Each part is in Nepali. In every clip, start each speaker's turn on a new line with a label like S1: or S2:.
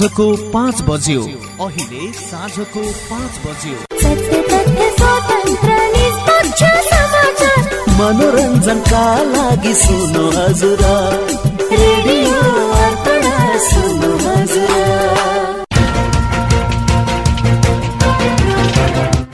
S1: साँझको पाँच बज्यो। अहिले साँझको पाँच बज्यो।
S2: मनोरञ्जनका लागि सुन्नु हजुर।
S3: रेडियो
S2: सुन्नु हजुर।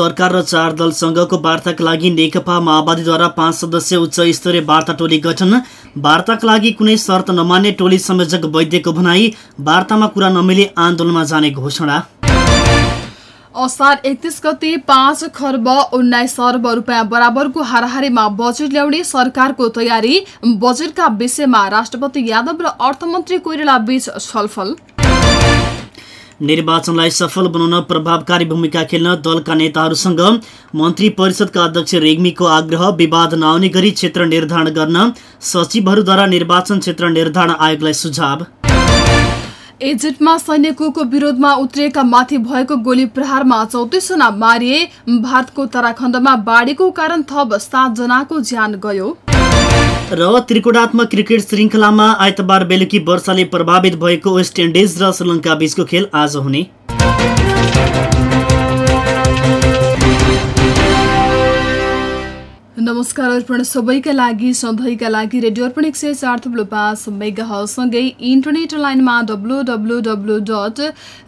S4: सरकार र चार दलसँगको वार्ताका लागि नेकपा माओवादीद्वारा पाँच सदस्य उच्च स्तरीय वार्ता टोली गठन। वार्ताका लागि कुनै शर्त नमान्ने टोली संयोजक वैद्यको भनाई। वार्तामा कुरा नमिले आन्दोलनमा जाने घोषणा।
S5: असार एकतिस गते पाँच खर्ब उन्नाइस अर्ब रुपियाँ बराबरको हाराहारीमा बजेट ल्याउने सरकारको तयारी। बजेटका विषयमा राष्ट्रपति यादव र अर्थमन्त्री कोइराला बीच छलफल।
S4: निर्वाचनलाई सफल बनाउन प्रभावकारी भूमिका खेल्न दलका नेताहरूसँग मन्त्री परिषदका अध्यक्ष रेग्मीको आग्रह विवाद नआउने गरी क्षेत्र निर्धारण गर्न सचिवहरूद्वारा निर्वाचन क्षेत्र निर्धारण आयोगलाई सुझाव।
S5: एजेन्टमा सैनिकको विरोधमा उत्रिएका माथि भएको गोली प्रहारमा चौतिसजना मारिए। भारतको उत्तराखण्डमा बाढीको कारण थप सातजनाको ज्यान गयो।
S4: र त्रिकोणात्मक क्रिकेट श्रृङ्खलामा आइतबार बेलुकी वर्षाले प्रभावित भएको वेस्ट इन्डिज र श्रीलङ्का बीचको खेल आज हुने।
S5: नमस्कार अर्पण सबैका लागि सधैँका लागि रेडियो अर्पण एक सय चार थुप्रो पाँच मेगासँगै इन्टरनेट लाइनमा W W W dot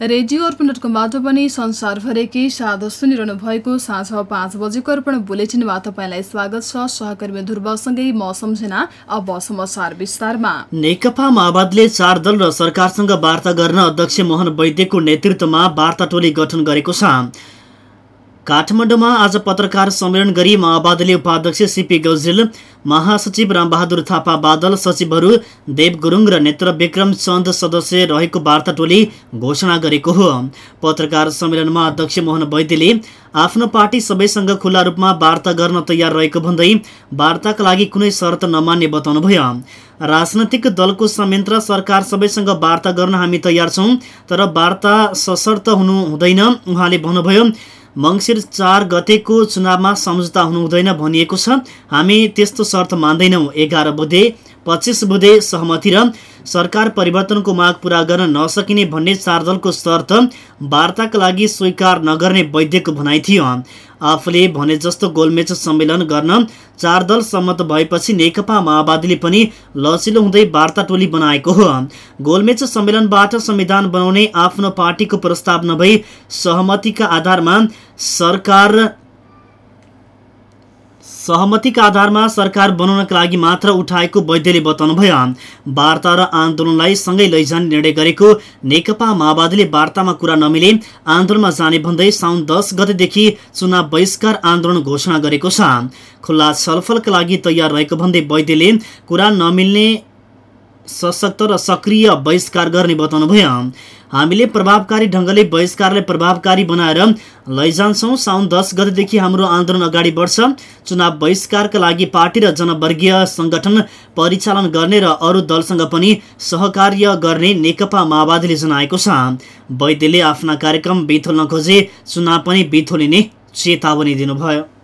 S5: radio Arpan dot कमबाट पनि संसारभरिकै साथ सुनिरहनु भएको साँझ पाँच बजेको अर्पण बुलेटिनमा तपाईँलाई स्वागत छ सहकर्मी ध्रुवसँगै म सम्झना अब समाचार विस्तारमा।
S4: नेकपा माओवादीले चार दल र सरकारसँग वार्ता गर्न अध्यक्ष मोहन वैद्यको नेतृत्वमा वार्ता टोली गठन गरेको छ। काठमाडौँमा आज पत्रकार सम्मेलन गरी माओवादीले उपाध्यक्ष सिपी गौजेल महासचिव रामबहादुर थापा बादल सचिवहरू देव गुरुङ र नेत्र विक्रम चन्द सदस्य रहेको वार्ता टोली घोषणा गरेको हो। पत्रकार सम्मेलनमा अध्यक्ष मोहन वैद्यले आफ्नो पार्टी सबैसँग खुल्ला रूपमा वार्ता गर्न तयार रहेको भन्दै वार्ताका लागि कुनै शर्त नमान्ने बताउनुभयो। राजनैतिक दलको संयन्त्र सरकार सबैसँग वार्ता गर्न हामी तयार छौँ तर वार्ता सशर्त हुनु हुँदैन उहाँले भन्नुभयो। मङ्सिर चार गतेको चुनावमा सम्झौता हुनु हुँदैन भनिएको छ। हामी त्यस्तो शर्त मान्दैनौँ। एघार बुधे पच्चिस बुधे सहमति र सरकार परिवर्तनको माग पूरा गर्न नसकिने भन्ने चार दलको शर्त वार्ताका लागि स्वीकार नगर्ने वैद्यको भनाइ थियो। आफूले भने जस्तो गोलमेच सम्मेलन गर्न चार दल सम्मत भएपछि नेकपा माओवादीले पनि लचिलो हुँदै वार्ता टोली बनाएको हो। गोलमेच सम्मेलनबाट संविधान बनाउने आफ्नो पार्टीको प्रस्ताव नभई सहमतिका आधारमा सरकार सहमतिका आधारमा सरकार बनाउनका लागि मात्र उठाएको वैद्यले बताउनुभयो वार्ता र आन्दोलनलाई सँगै लैजाने निर्णय गरेको नेकपा माओवादीले वार्तामा कुरा नमिले आन्दोलनमा जाने भन्दै साउन दस गतेदेखि चुनाव बहिष्कार आन्दोलन घोषणा गरेको छ। खुल्ला छलफलका लागि तयार रहेको भन्दै वैद्यले कुरा नमिल्ने सशक्त र सक्रिय बहिष्कार गर्ने बताउनुभयो हामीले प्रभावकारी ढङ्गले बहिष्कारलाई प्रभावकारी बनाएर लैजान्छौँ। साउन दस गतेदेखि हाम्रो आन्दोलन अगाडि बढ्छ। चुनाव बहिष्कारका लागि पार्टी र जनवर्गीय सङ्गठन परिचालन गर्ने र अरू दलसँग पनि सहकार्य गर्ने नेकपा माओवादीले जनाएको छ। वैद्यले आफ्ना कार्यक्रम बिथोल्न खोजे चुनाव पनि बिथोलिने चेतावनी दिनुभयो।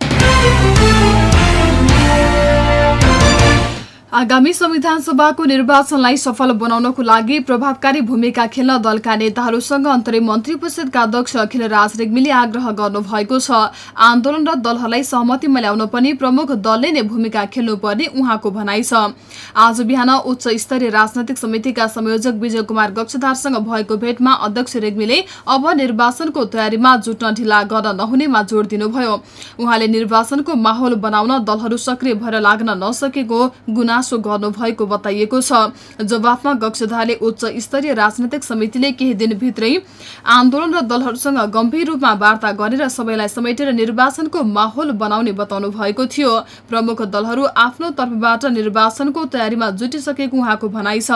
S5: आगामी संविधान सभाको निर्वाचनलाई सफल बनाउनको लागि प्रभावकारी भूमिका खेल्न दलका नेताहरूसँग अन्तरिम मन्त्री परिषदका अध्यक्ष अखिल राज रेग्मीले आग्रह गर्नुभएको छ। आन्दोलन र दलहरूलाई सहमतिमा ल्याउन पनि प्रमुख दलले नै भूमिका खेल्नुपर्ने उहाँको भनाइ छ। आज बिहान उच्च स्तरीय राजनैतिक समितिका संयोजक विजय कुमार गक्षधारसँग भएको भेटमा अध्यक्ष रेग्मीले अब निर्वाचनको तयारीमा जुट्न ढिला गर्न नहुनेमा जोड दिनुभयो। उहाँले निर्वाचनको माहौल बनाउन दलहरू सक्रिय भएर लाग्न नसकेको गुना गुनासो गर्नुभएको बताइएको छ। जवाफमा गक्षधारले उच्च स्तरीय राजनैतिक समितिले केही दिनभित्रै आन्दोलन र दलहरूसँग गम्भीर रूपमा वार्ता गरेर सबैलाई समेटेर निर्वाचनको माहौल बनाउने बताउनु भएको थियो। प्रमुख दलहरू आफ्नो तर्फबाट निर्वाचनको तयारीमा जुटिसकेको उहाँको भनाइ छ।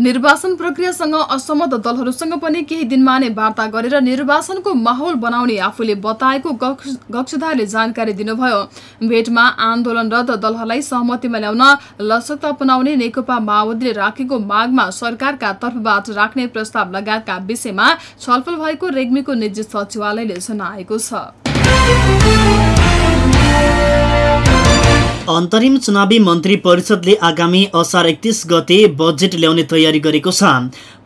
S5: निर्वाचन प्रक्रियासँग असहमत दलहरूसँग पनि केही दिनमा नै वार्ता गरेर निर्वाचनको माहौल बनाउने आफूले बताएको गक्षधारले जानकारी दिनुभयो। भेटमा आन्दोलनरत दलहरूलाई सहमतिमा ल्याउन लचकता अपनाउने नेकपा माओवादीले राखेको मागमा सरकारका तर्फबाट राख्ने प्रस्ताव लगायतका विषयमा छलफल भएको रेग्मीको निजी सचिवालयले जनाएको छ।
S4: अन्तरिम चुनावी मन्त्री परिषदले आगामी असार एकतिस गते बजेट ल्याउने तयारी गरेको छ।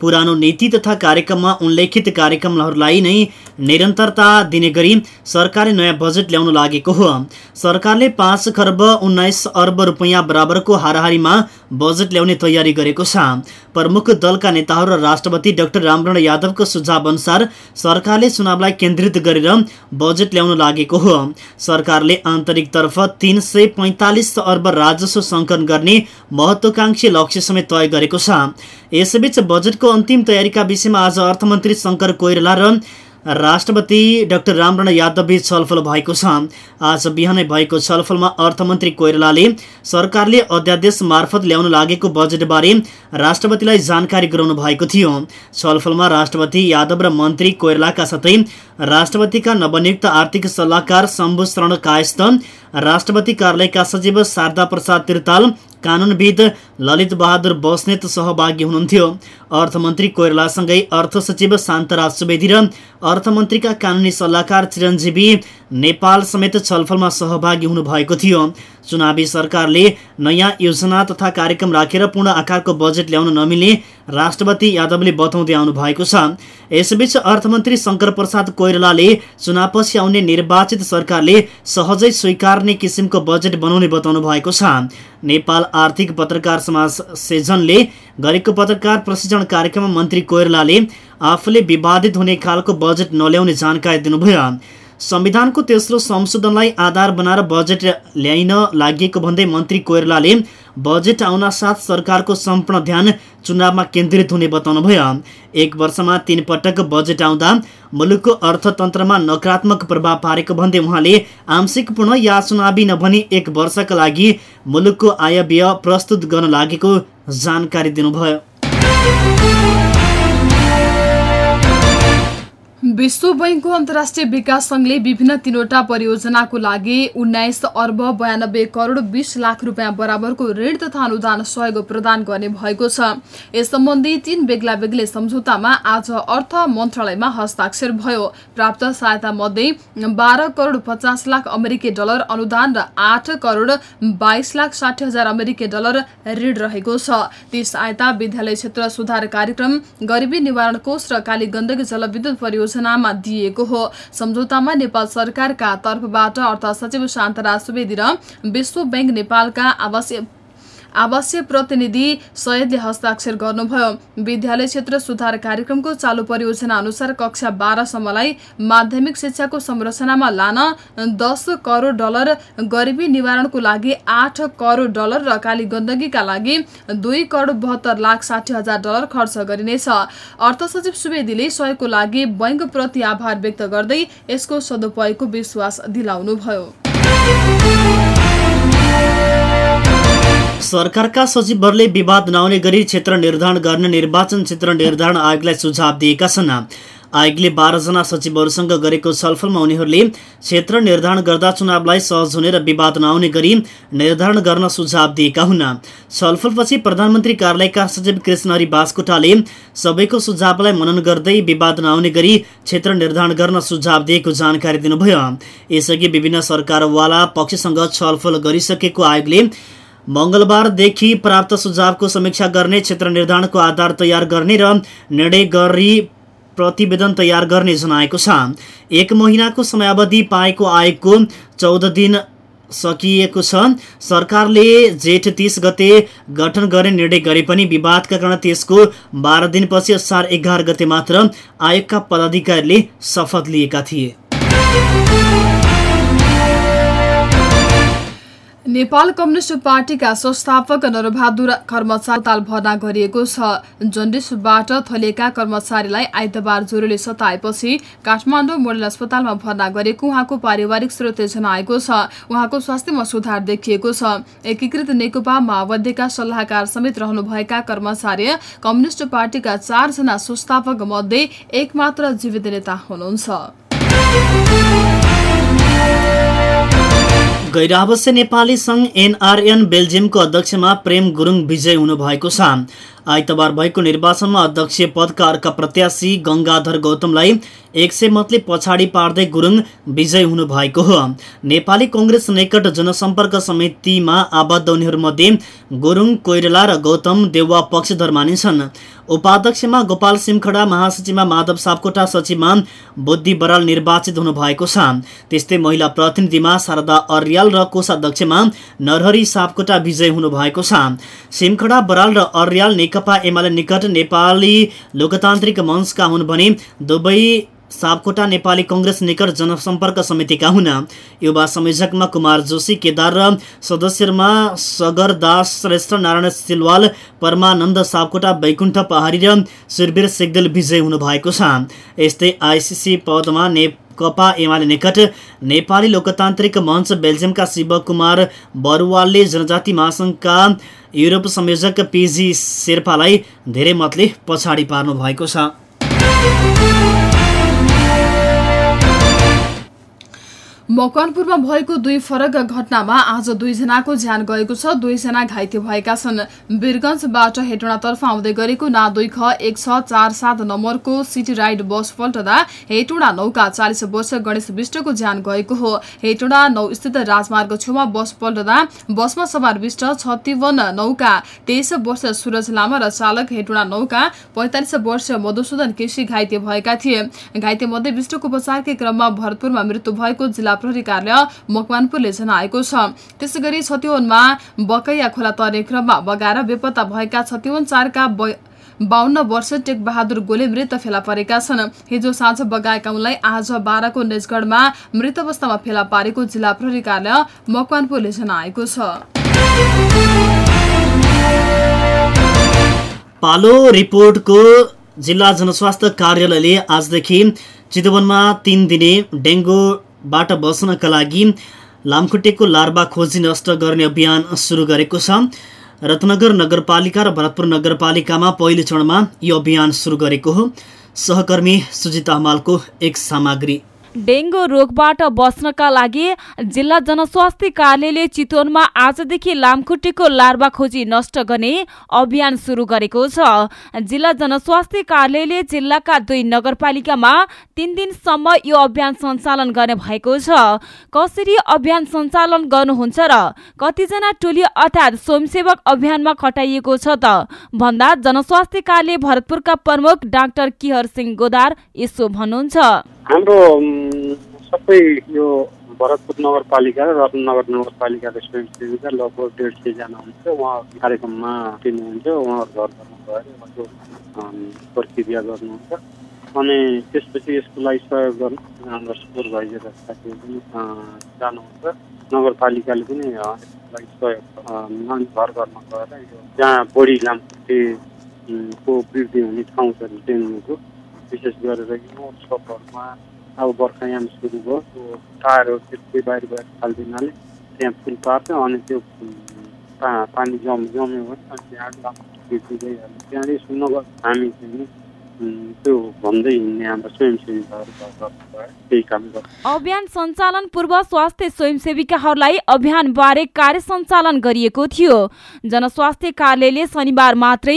S4: पुरानो नीति तथा कार्यक्रममा उल्लेखित कार्यक्रमहरूलाई नै निरन्तरता दिने गरी सरकारले नयाँ बजेट ल्याउन लागेको हो। सरकारले पाँच खर्ब उन्नाइस अर्ब रुपियाँ बराबरको हाराहारीमा बजेट ल्याउने तयारी गरेको छ। प्रमुख दलका नेताहरू र राष्ट्रपति डाक्टर रामरण यादवको सुझाव अनुसार सरकारले चुनावलाई केन्द्रित गरेर बजेट ल्याउन लागेको हो। सरकारले आन्तरिकतर्फ तिन सय पैँतालिस अर्ब राजस्व सङ्कलन गर्ने महत्वाकांक्षी लक्ष्य समेत तय गरेको छ। यसैबीच बजेटको अन्तिम तयारीका विषयमा आज अर्थमन्त्री शङ्कर कोइराला र राष्ट्रपति डाक्टर रामरण यादवबीच छलफल भएको छ। आज बिहानै भएको छलफलमा अर्थमन्त्री कोइरालाले सरकारले अध्यादेश मार्फत ल्याउन लागेको बजेटबारे राष्ट्रपतिलाई जानकारी गराउनु भएको थियो। छलफलमा राष्ट्रपति यादव र मन्त्री कोइरालाका साथै राष्ट्रपतिका नवनियुक्त आर्थिक सल्लाहकार शम्भु शरण कायस्थ राष्ट्रपति कार्यालयका सचिव शारदा प्रसाद तिर्ताल कानुनविद ललित बहादुर बस्नेत सहभागी हुनुहुन्थ्यो। अर्थमन्त्री कोइरालासँगै अर्थ सचिव शान्तराज सुवेदी र अर्थमन्त्रीका कानुनी सल्लाहकार चिरञ्जीवी नेपाल समेत छलफलमा सहभागी हुनुभएको थियो। चुनावी सरकारले नयाँ योजना तथा कार्यक्रम राखेर पूर्ण आकारको बजेट ल्याउन नमिल्ने राष्ट्रपति यादवले बताउँदै आउनु भएको छ। यसबीच अर्थमन्त्री शङ्कर प्रसाद कोइरालाले चुनावपछि आउने निर्वाचित सरकारले सहजै स्वीकार्ने किसिमको बजेट बनाउने बताउनु भएको छ। नेपाल आर्थिक पत्रकार समाज सेजनले गरेको पत्रकार प्रशिक्षण कार्यक्रममा मन्त्री कोइरालाले आफूले विवादित हुने खालको बजेट नल्याउने जानकारी दिनुभयो। संविधानको तेस्रो संशोधनलाई आधार बनाएर बजेट ल्याइन लागि भन्दै मन्त्री कोइरालाले बजेट आउन साथ सरकारको सम्पूर्ण ध्यान चुनावमा केन्द्रित हुने बताउनुभयो। एक वर्षमा तीन पटक बजेट आउँदा मुलुकको अर्थतन्त्रमा नकारात्मक प्रभाव पारेको भन्दै उहाँले आंशिक पूर्ण या चुनावी नभनी एक वर्षका लागि मुलुकको आय प्रस्तुत गर्न लागेको जानकारी दिनुभयो।
S5: विश्व बैङ्कको अन्तर्राष्ट्रिय विकास सङ्घले विभिन्न तीनवटा परियोजनाको लागि उन्नाइस अर्ब बयानब्बे करोड बिस लाख रुपियाँ बराबरको ऋण तथा अनुदान सहयोग प्रदान गर्ने भएको छ। यस सम्बन्धी तीन बेग्ला बेग्लै सम्झौतामा आज अर्थ मन्त्रालयमा हस्ताक्षर भयो। प्राप्त सहायता मध्ये बाह्र करोड पचास लाख अमेरिकी डलर अनुदान र आठ करोड बाइस लाख साठी हजार अमेरिकी डलर ऋण रहेको छ। ती सहायता विद्यालय क्षेत्र सुधार कार्यक्रम गरिबी निवारण कोष र काली गण्डकी जलविद्युत परियोजना योजनामा दिएको हो। सम्झौतामा नेपाल सरकारका तर्फबाट अर्थ सचिव शान्तराज सुवेदी र विश्व ब्याङ्क नेपालका आवासीय आवासीय प्रतिनिधि सयदले हस्ताक्षर गर्नुभयो। विद्यालय क्षेत्र सुधार कार्यक्रमको चालु परियोजना अनुसार कक्षा बाह्रसम्मलाई माध्यमिक शिक्षाको संरचनामा लान दस करोड डलर गरिबी निवारणको लागि आठ करोड डलर र काली गण्डकीका लागि दुई करोड बहत्तर लाख साठी हजार डलर खर्च गरिनेछ। अर्थ सचिव सुवेदीले सहयोगको लागि बैङ्कप्रति आभार व्यक्त गर्दै यसको सदुपयोगको विश्वास दिलाउनुभयो।
S4: सरकारका सचिवहरूले विवाद नआउने गरी क्षेत्र निर्धारण गर्ने निर्वाचन क्षेत्र निर्धारण आयोगलाई सुझाव दिएका छन्। आयोगले बाह्रजना सचिवहरूसँग गरेको छलफलमा उनीहरूले क्षेत्र निर्धारण गर्दा चुनावलाई सहज हुने र विवाद नआउने गरी निर्धारण गर्न सुझाव दिएका हुन्। छलफलपछि प्रधानमन्त्री कार्यालयका सचिव कृष्णहरि बास्कोटाले सबैको सुझावलाई मनन गर्दै विवाद नआउने गरी क्षेत्र निर्धारण गर्न सुझाव दिएको जानकारी दिनुभयो। यसअघि विभिन्न सरकारवाला पक्षसँग छलफल गरिसकेको आयोगले मङ्गलबारदेखि प्राप्त सुझावको समीक्षा गर्ने क्षेत्र निर्धारणको आधार तयार गर्ने र निर्णय गरी प्रतिवेदन तयार गर्ने जनाएको छ। एक महिनाको समयावधि पाएको आयोगको चौध दिन सकिएको छ। सरकारले जेठ तिस गते गठन गर्ने निर्णय गरे पनि विवादका कारण त्यसको बाह्र दिनपछि असार एघार गते मात्र आयोगका पदाधिकारीले शपथ लिएका थिए।
S5: नेपाल कम्युनिस्ट पार्टीका संस्थापक नरबहादुर कर्मचारी अस्पताल भर्ना गरिएको छ। जन्डिसबाट थलिएका कर्मचारीलाई आइतबार ज्वरोले सताएपछि काठमाडौँ मोडल अस्पतालमा भर्ना गरेको उहाँको पारिवारिक स्रोतले जनाएको छ। उहाँको स्वास्थ्यमा सुधार देखिएको छ। एकीकृत नेकपा माओवादीका सल्लाहकार समेत रहनुभएका कर्मचारी कम्युनिस्ट पार्टीका चारजना संस्थापक मध्ये एकमात्र जीवित नेता हुनुहुन्छ।
S4: गैरावश्य नेपाली सङ्घ एनआरएन बेल्जियमको अध्यक्षमा प्रेम गुरुङ विजय हुनुभएको छ। आइतबार भएको निर्वाचनमा अध्यक्ष पदका अर्का प्रत्याशी गङ्गाधर गौतमलाई एक सय मतले पछाडि पार्दै गुरुङ विजय हुनुभएको हो। नेपाली कङ्ग्रेस निकट जनसम्पर्क समितिमा आबद्ध उनीहरूमध्ये गुरुङ कोइरला र गौतम देउवा पक्षधर मानिन्छन् उपाध्यक्षमा गोपाल सिमखडा महासचिवमा माधव सापकोटा सचिवमा बुद्धि बराल निर्वाचित हुनुभएको छ। त्यस्तै महिला प्रतिनिधिमा शारदा अर्याल र कोषाध्यक्षमा नरहरी सापकोटा विजय हुनुभएको छ। सिमखडा बराल र अर्याल नेकपा एमाले निकट नेपाली लोकतान्त्रिक मञ्चका हुन् भने दुवै सापकोटा नेपाली कङ्ग्रेस निकट जनसम्पर्क समितिका हुन्। युवा संयोजकमा कुमार जोशी केदार र सदस्यहरूमा सगर दास श्रेष्ठ नारायण सिलवाल परमानन्द सापकोटा वैकुण्ठ पहाडी र सुरवीर सेगदेल विजय हुनुभएको छ। यस्तै आइसिसी पदमा नेकपा एमाले निकट नेपाली लोकतान्त्रिक मञ्च बेल्जियमका शिवकुमार बरुवालले जनजाति महासङ्घका युरोप संयोजक पिजी शेर्पालाई धेरै मतले पछाडि पार्नु भएको छ।
S5: मकवानपुरमा भएको दुई फरक घटनामा आज दुईजनाको ज्यान गएको छ। दुईजना घाइते भएका छन्। वीरगंजबाट हेटोडातर्फ आउँदै गरेको ना दुई ख एक छ चार सात नम्बरको सिटी राइड बस पल्टदा हेटोडा नौका चालिस वर्ष गणेश विष्टको ज्यान गएको हो। हेटोडा नौ स्थित राजमार्ग छेउमा बस पल्टदा बसमा सवार विष्ट छत्तीवन नौका तेइस वर्ष सुरज लामा र चालक हेटोडा नौका पैंतालिस वर्ष मधुसूदन केसी घाइते भएका थिए। घाइते मध्ये विष्टको उपचारकै क्रममा भरतपुरमा मृत्यु भएको जिल्ला प्रहरी कार्यालय मकवानपुरले जनाएको छ। त्यसै गरी छतिवनमा बकैया खोला तर्ने क्रममा बगाएर बेपत्ता भएका छतिवन चारका बाहन्न वर्ष टेक बहादुर गोले मृत फेला परेका छन्। हिजो साँझ बगाएका उनलाई आज बाह्रको नेजगढमा मृत अवस्थामा फेला पारेको जिल्ला प्रहरी कार्यालय मकवानपुरले जनाएको छ।
S4: पालो रिपोर्टको जिल्ला जनस्वास्थ्य कार्यालयले आजदेखि चितवनमा तीन दिने डेङ्गुबाट बच्नका लागि लामखुट्टेको लार्वा खोजी नष्ट गर्ने अभियान सुरु गरेको छ। रत्नगर नगरपालिका र भरतपुर नगरपालिकामा पहिलो चरणमा यो अभियान सुरु गरेको हो। सहकर्मी सुजिता हमालको एक सामग्री।
S6: डेङ्गु रोगबाट बच्नका लागि जिल्ला जनस्वास्थ्य कार्यालयले चितवनमा आजदेखि लामखुट्टेको लार्वा खोजी नष्ट गर्ने अभियान सुरु गरेको छ। जिल्ला जनस्वास्थ्य कार्यालयले जिल्लाका दुई नगरपालिकामा तीन दिनसम्म यो अभियान सञ्चालन गर्ने भएको छ। कसरी अभियान सञ्चालन गर्नुहुन्छ र कतिजना टोली अर्थात् स्वयंसेवक अभियानमा खटाइएको छ त भन्दा जनस्वास्थ्य कार्यालय भरतपुरका प्रमुख डाक्टर किहर सिंह गोदार यसो भन्नुहुन्छ।
S7: हाम्रो सबै यो भरतपुर नगरपालिका र रत्नगर नगरपालिकाका स्वयंसेविका लगभग डेढ सयजना हुन्छ उहाँ कार्यक्रममा दिनुहुन्छ उहाँहरू घर घरमा गएर उहाँको प्रक्रिया गर्नुहुन्छ। अनि त्यसपछि यसको लागि सहयोग गर्नु हाम्रो सुपरभाइजर साथीहरू पनि जानुहुन्छ। नगरपालिकाले पनि यसलाई सहयोग घर घरमा गएर यो जहाँ बढी लामखुट्टेको वृद्धि हुने ठाउँ छ डेङ्गुको विशेष गरेर यो सपहरूमा अब बर्खायाम सुरु भयो त्यो टायरहरू त्यस्तै बाहिर बाहिर फालिदिनाले त्यहाँ फुल पार्छ अनि त्यो पानी जम जम्यो भने अनि त्यहाँ त्यहाँदेखि नगर हामी चाहिँ
S6: अभियान सञ्चालन पूर्व स्वास्थ्य स्वयंसेविकाहरूलाई अभियान बारे कार्य सञ्चालन गरिएको थियो। जनस्वास्थ्य कार्यालयले शनिबार मात्रै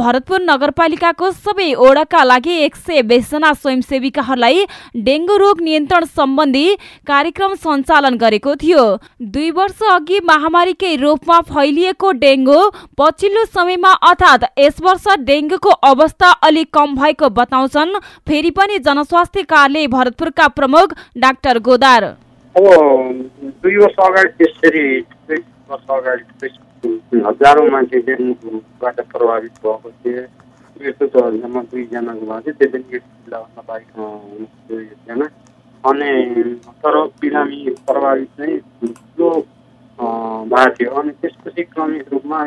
S6: भरतपुर नगरपालिकाको सबै ओडाका लागि एक सय बिसजना स्वयंसेविकाहरूलाई डेङ्गु रोग नियन्त्रण सम्बन्धी कार्यक्रम सञ्चालन गरेको थियो। दुई वर्ष अघि महामारीकै रूपमा फैलिएको डेङ्गु पछिल्लो समयमा अर्थात् यस वर्ष डेङ्गुको अवस्था अलिक कम भएको बताउँछन्। फेरि पनि जनस्वास्थ्य कार्यालय भरतपुरका प्रमुख डाक्टर गोदार।
S7: दुई वर्ष अगाडि त्यसरी दुई वर्ष हजारौँ मान्छे डेङ्गुबाट प्रभावित भएको थिए मृत्यु त जम्मा दुईजनाको भएको थियो। त्यो पनि एक जिल्लाभन्दा हुनुहुन्थ्यो एकजना। अनि तर बिरामी प्रभावित चाहिँ ठुलो भएको थियो। अनि त्यसपछि क्रमिक रूपमा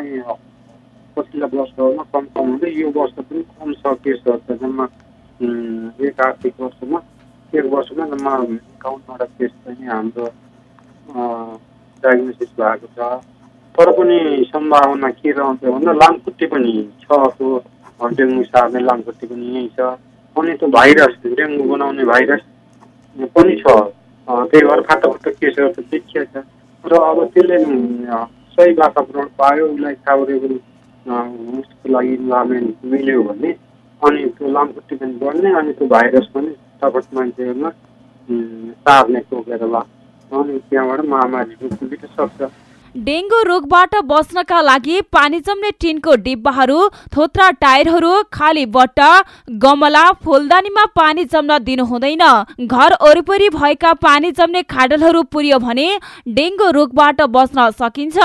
S7: पछिल्ला वर्षहरूमा कम कम हुँदै यो वर्ष पनि कम छ केसहरू त जम्मा एक आर्थिक वर्षमा एक वर्षमा जम्मा एकाउन्नवटा केस चाहिँ हाम्रो डायग्नोसिस भएको छ तर पनि सम्भावना के रहन्छ भन्दा लामखुट्टे पनि छ त्यो डेङ्गु सार्ने लामखुट्टे पनि यहीँ छ अनि त्यो भाइरस डेङ्गु बनाउने भाइरस पनि छ त्यही भएर फाटाफुट्टा केसहरू त देखिया छ र अब त्यसले सही वातावरण पायो उसलाई फावरेबल उसको लागि इन्भाइरोमेन्ट मिल्यो भने अनि त्यो लामखुट्टे पनि बढ्ने अनि त्यो भाइरस पनि फटाफट मान्छेहरूमा सार्ने टोकेर लाग्छ अनि त्यहाँबाट महामारी पुगिन सक्छ।
S6: डेङ्गु रोगबाट बच्नका लागि पानी जम्ने टिनको डिब्बाहरू थोत्रा टायरहरू खाली बट्टा गमला फुलदानीमा पानी जम्न दिनु हुँदैन। घर वरिपरि भएका पानी जम्ने खाडलहरू पुर्यो भने डेङ्गु रोगबाट बच्न सकिन्छ।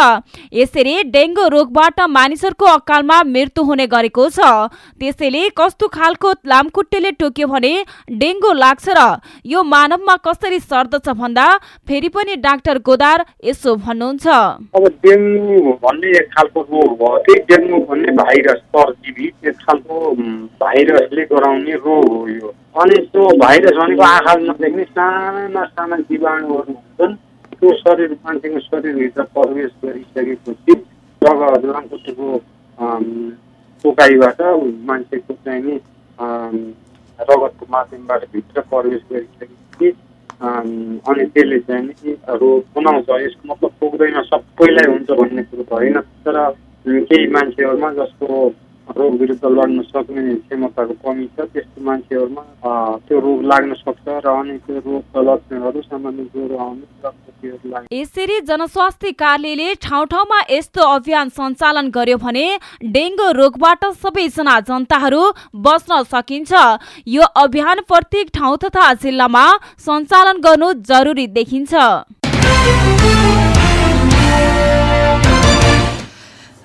S6: यसरी डेङ्गु रोगबाट मानिसहरूको अकालमा मृत्यु हुने गरेको छ। त्यसैले कस्तो खालको लामखुट्टेले टोक्यो भने डेङ्गु लाग्छ र यो मानवमा कसरी सर्दछ भन्दा फेरि पनि डाक्टर गोदार यसो भन्नुहुन्छ।
S7: अब डेङ्गु भन्ने एक खालको रोग हो। त्यही डेङ्गु भन्ने भाइरस परजीवी एक खालको भाइरसले गराउने रोग हो यो। अनि त्यो भाइरस भनेको आँखाले नदेख्ने साना साना जीवाणुहरू हुन्छन्। त्यो शरीर मान्छेको शरीरभित्र प्रवेश गरिसकेपछि जग्गा लामखुट्टेको टोकाइबाट मान्छेको चाहिँ नि रगतको माध्यमबाट भित्र प्रवेश गरिसकेपछि अनि त्यसले चाहिँ रोग बनाउँछ यसको मतलब पुग्दैन सबैलाई हुन्छ भन्ने कुरो त होइन तर केही मान्छेहरूमा जसको रोग विरुद्ध लड्न सक्ने क्षमताको कमी छ त्यस्तो मान्छेहरूमा त्यो रोग लाग्न सक्छ र अनि त्यो रोगका लक्षणहरू सामान्य ज्वरो आउने
S6: यसरी जनस्वास्थ्य कार्यालयले ठाउँ ठाउँमा यस्तो अभियान सञ्चालन गर्यो भने डेङ्गु रोगबाट सबैजना जनताहरू बच्न सकिन्छ यो अभियान प्रत्येक ठाउँ तथा जिल्लामा सञ्चालन गर्नु जरुरी देखिन्छ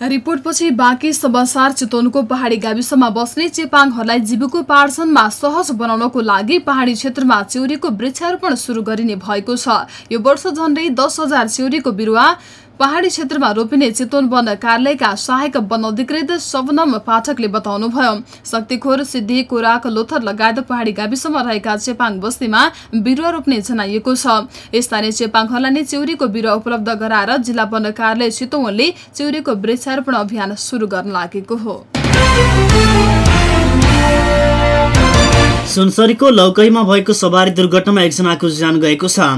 S5: रिपोर्टपछि बाँकी समाचार चितवनको पहाडी गाविसमा बस्ने चेपाङहरूलाई जीविकोपार्जनमा सहज बनाउनको लागि पहाडी क्षेत्रमा चिउरीको वृक्षारोपण सुरु गरिने भएको छ। यो वर्ष झण्डै दस हजार चिउरीको बिरुवा पहाडी क्षेत्रमा रोपिने चितवन वन कार्यालयका सहायक वन अधिकृत शबनम पाठकले बताउनुभयो। शक्तिखोर सिद्धि कोराक लोथर लगायत पहाडी गाविसमा रहेका चेपाङ बस्तीमा बिरुवा रोप्ने जनाइएको छ। स्थानीय चेपाङहरूलाई नै चिउरीको बिरुवा उपलब्ध गराएर जिल्ला वन कार्यालय चितवनले चिउरीको वृक्षारोपण अभियान सुरु गर्न लागेको हो।
S4: सुनसरीको लौकैमा भएको सवारी दुर्घटनामा एकजनाको ज्यान गएको छ।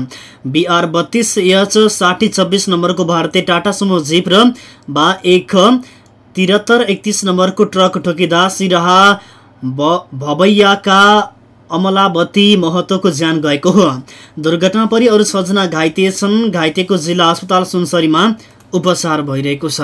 S4: बिआर बत्तीस एच साठी छब्बिस नम्बरको भारतीय टाटा सुमो जिप र बा एक तिहत्तर एकतिस नम्बरको ट्रक ठोकिँदा सिराहा भवैयाका अमलावती महतोको ज्यान गएको हो। दुर्घटना परि अरू छजना घाइते छन्। घाइतेको जिल्ला अस्पताल सुनसरीमा उपचार भइरहेको छ।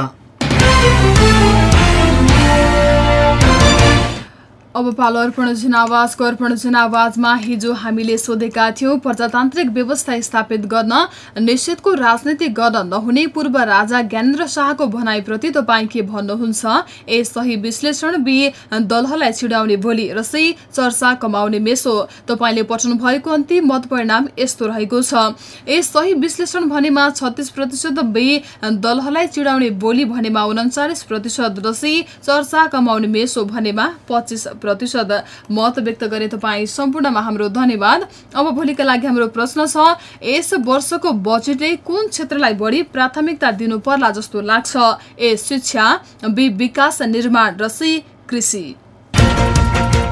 S5: अब पालो अर्पण जनावाजको अर्पण जनावाजमा हिजो हामीले सोधेका थियौँ प्रजातान्त्रिक व्यवस्था स्थापित गर्न निषेधको राजनीति गर्न नहुने पूर्व राजा ज्ञानेन्द्र शाहको भनाइप्रति तपाईँ के भन्नुहुन्छ? ए सही विश्लेषण बी दलहरूलाई छिडाउने बोली र सी चर्चा कमाउने मेसो। तपाईँले पठाउनु भएको अन्तिम मत परिणाम यस्तो रहेको छ। ए सही विश्लेषण भनेमा छत्तिस प्रतिशत बी दलहरूलाई चिडाउने बोली भनेमा उन्चालिस प्रतिशत र सी चर्चा कमाउने मेसो भनेमा पच्चिस प्रतिशत मत व्यक्त गरे तपाईँ। सम्पूर्णमा हाम्रो धन्यवाद। अब भोलिका लागि हाम्रो प्रश्न छ यस वर्षको बजेटले कुन क्षेत्रलाई बढी प्राथमिकता दिनु पर्ला जस्तो लाग्छ? ए शिक्षा बी विकास निर्माण र सी कृषि।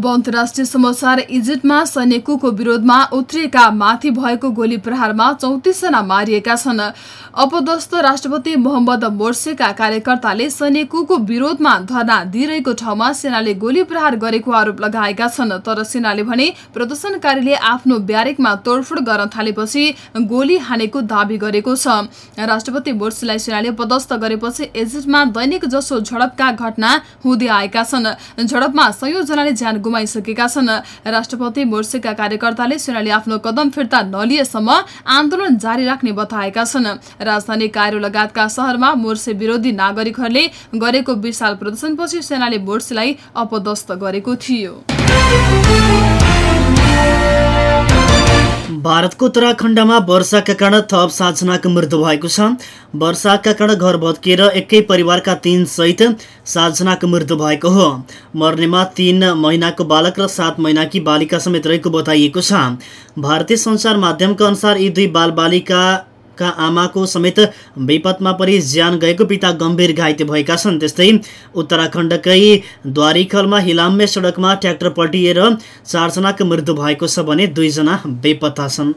S5: अब अन्तर्राष्ट्रिय समाचार इजिप्टमा सैनिकको विरोधमा उत्रिएका माथि भएको गोली प्रहारमा चौतिसजना मारिएका छन्। अपदस्थ राष्ट्रपति मोहम्मद मोर्सेका कार्यकर्ताले सैनिकको विरोधमा धरना दिइरहेको ठाउँमा सेनाले गोली प्रहार गरेको आरोप लगाएका छन् तर सेनाले भने प्रदर्शनकारीले आफ्नो ब्यारेकमा तोडफोड गर्न थालेपछि गोली हानेको दावी गरेको छ। राष्ट्रपति मोर्सेलाई सेनाले पदस्थ गरेपछि इजिप्टमा दैनिक जसो झडपका घटना हुँदै आएका छन्। झडपमा सयौं जनाले ज्यान गुमाइसकेका छन्। राष्ट्रपति मोर्सेका कार्यकर्ताले सेनाले आफ्नो कदम फिर्ता नलिएसम्म आन्दोलन जारी राख्ने बताएका छन्। राजधानी कायरो लगायतका शहरमा मोर्से विरोधी नागरिकहरूले गरेको विशाल प्रदर्शनपछि सेनाले मोर्सेलाई अपदस्थ गरेको थियो।
S4: भारतको उत्तराखण्डमा वर्षाका कारण थप सातजनाको मृत्यु भएको छ। वर्षाका कारण घर भत्किएर एकै परिवारका तीन सहित सातजनाको मृत्यु भएको हो। मर्नेमा तीन महिनाको बालक र सात महिनाकी बालिका समेत रहेको बताइएको छ। भारतीय सञ्चार माध्यमका अनुसार यी दुई बालबालिका का आमाको समेत विपदमा परि ज्यान गएको पिता गम्भीर घाइते भएका छन्। त्यस्तै उत्तराखण्डकै द्वारिखलमा हिलाम्मे सडकमा ट्र्याक्टर पल्टिएर चारजनाको मृत्यु भएको छ भने दुईजना बेपत्ता छन्।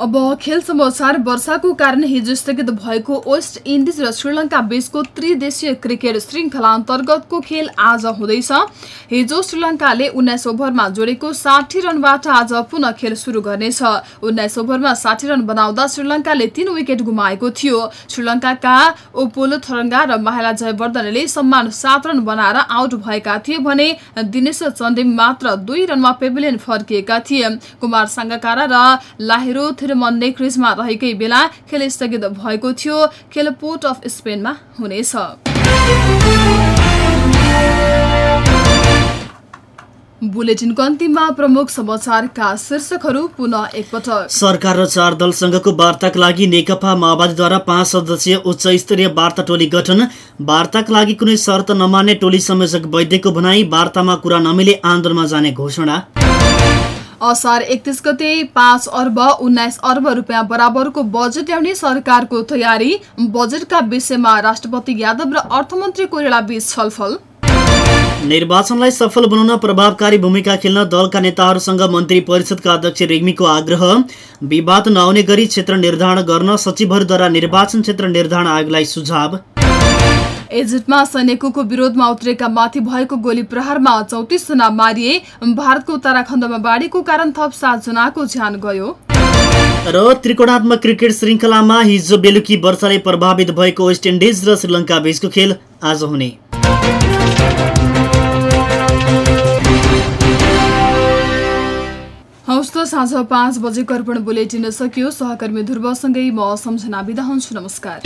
S5: अब खेल समाचार वर्षाको कारण हिजो स्थगित भएको वेस्ट इन्डिज र श्रीलङ्का बीचको त्रिदेशीय क्रिकेट श्रृङ्खला अन्तर्गतको खेल आज हुँदैछ। हिजो श्रीलङ्काले उन्नाइस ओभरमा जोडेको साठी रनबाट आज पुनः खेल सुरु गर्नेछ। उन्नाइस ओभरमा साठी रन बनाउँदा श्रीलङ्काले तीन विकेट गुमाएको थियो। श्रीलङ्काका ओपोलो थरङ्गा र माहेला जयवर्धनले सम्मान सात रन बनाएर आउट भएका थिए भने दिनेश चन्देम मात्र दुई रनमा पेभिलियन फर्किएका थिए। कुमार साङ्गाकारा र लाहिरो थिरमन्ने क्रिजमा रहेकै बेला खेल स्थगित भएको थियो। खेल पोर्ट अफ स्पेनमा हुनेछ बुलेटिनको अन्तिममा प्रमुख समाचारका शीर्षकहरू पुनः एकपटक।
S4: सरकार र चार दलसँगको वार्ताका लागि नेकपा माओवादीद्वारा पाँच सदस्यीय उच्च स्तरीय वार्ता टोली गठन। वार्ताका लागि कुनै शर्त नमान्ने टोली संयोजक वैद्यको भनाई वार्तामा कुरा नमिले आन्दोलनमा जाने घोषणा।
S5: असार एकतिस गते पाँच अर्ब उन्नाइस अर्ब रुपियाँ बराबरको बजेट ल्याउने सरकारको तयारी। बजेटका विषयमा राष्ट्रपति यादव र अर्थमन्त्री कोइराला बीच छलफल।
S4: निर्वाचनलाई सफल बनाउन प्रभावकारी भूमिका खेल्न दलका नेताहरूसँग मन्त्री परिषदका अध्यक्ष रेग्मीको आग्रह। विवाद नआउने गरी क्षेत्र निर्धारण गर्न सचिवहरूद्वारा निर्वाचन क्षेत्र निर्धारण आयोगलाई सुझाव।
S5: इजिप्टमा सैनिकको विरोधमा उत्रेका माथि भएको गोली प्रहारमा चौतिस जना मारिए। भारतको उत्तराखण्डमा बाढीको कारण थप सात जनाको ज्यान गयो।
S4: र त्रिकोणात्मक क्रिकेट श्रृङ्खलामा हिजो बेलुकी वर्षाले प्रभावित भएको वेस्ट इन्डिज र श्रीलङ्का बीचको खेल आज हुने।
S5: साँझ पाँच बजे कर्पण बुलेटिन सकियो सहकर्मी ध्रुवसँगै म सम्झना बिदा हुन्छु। नमस्कार।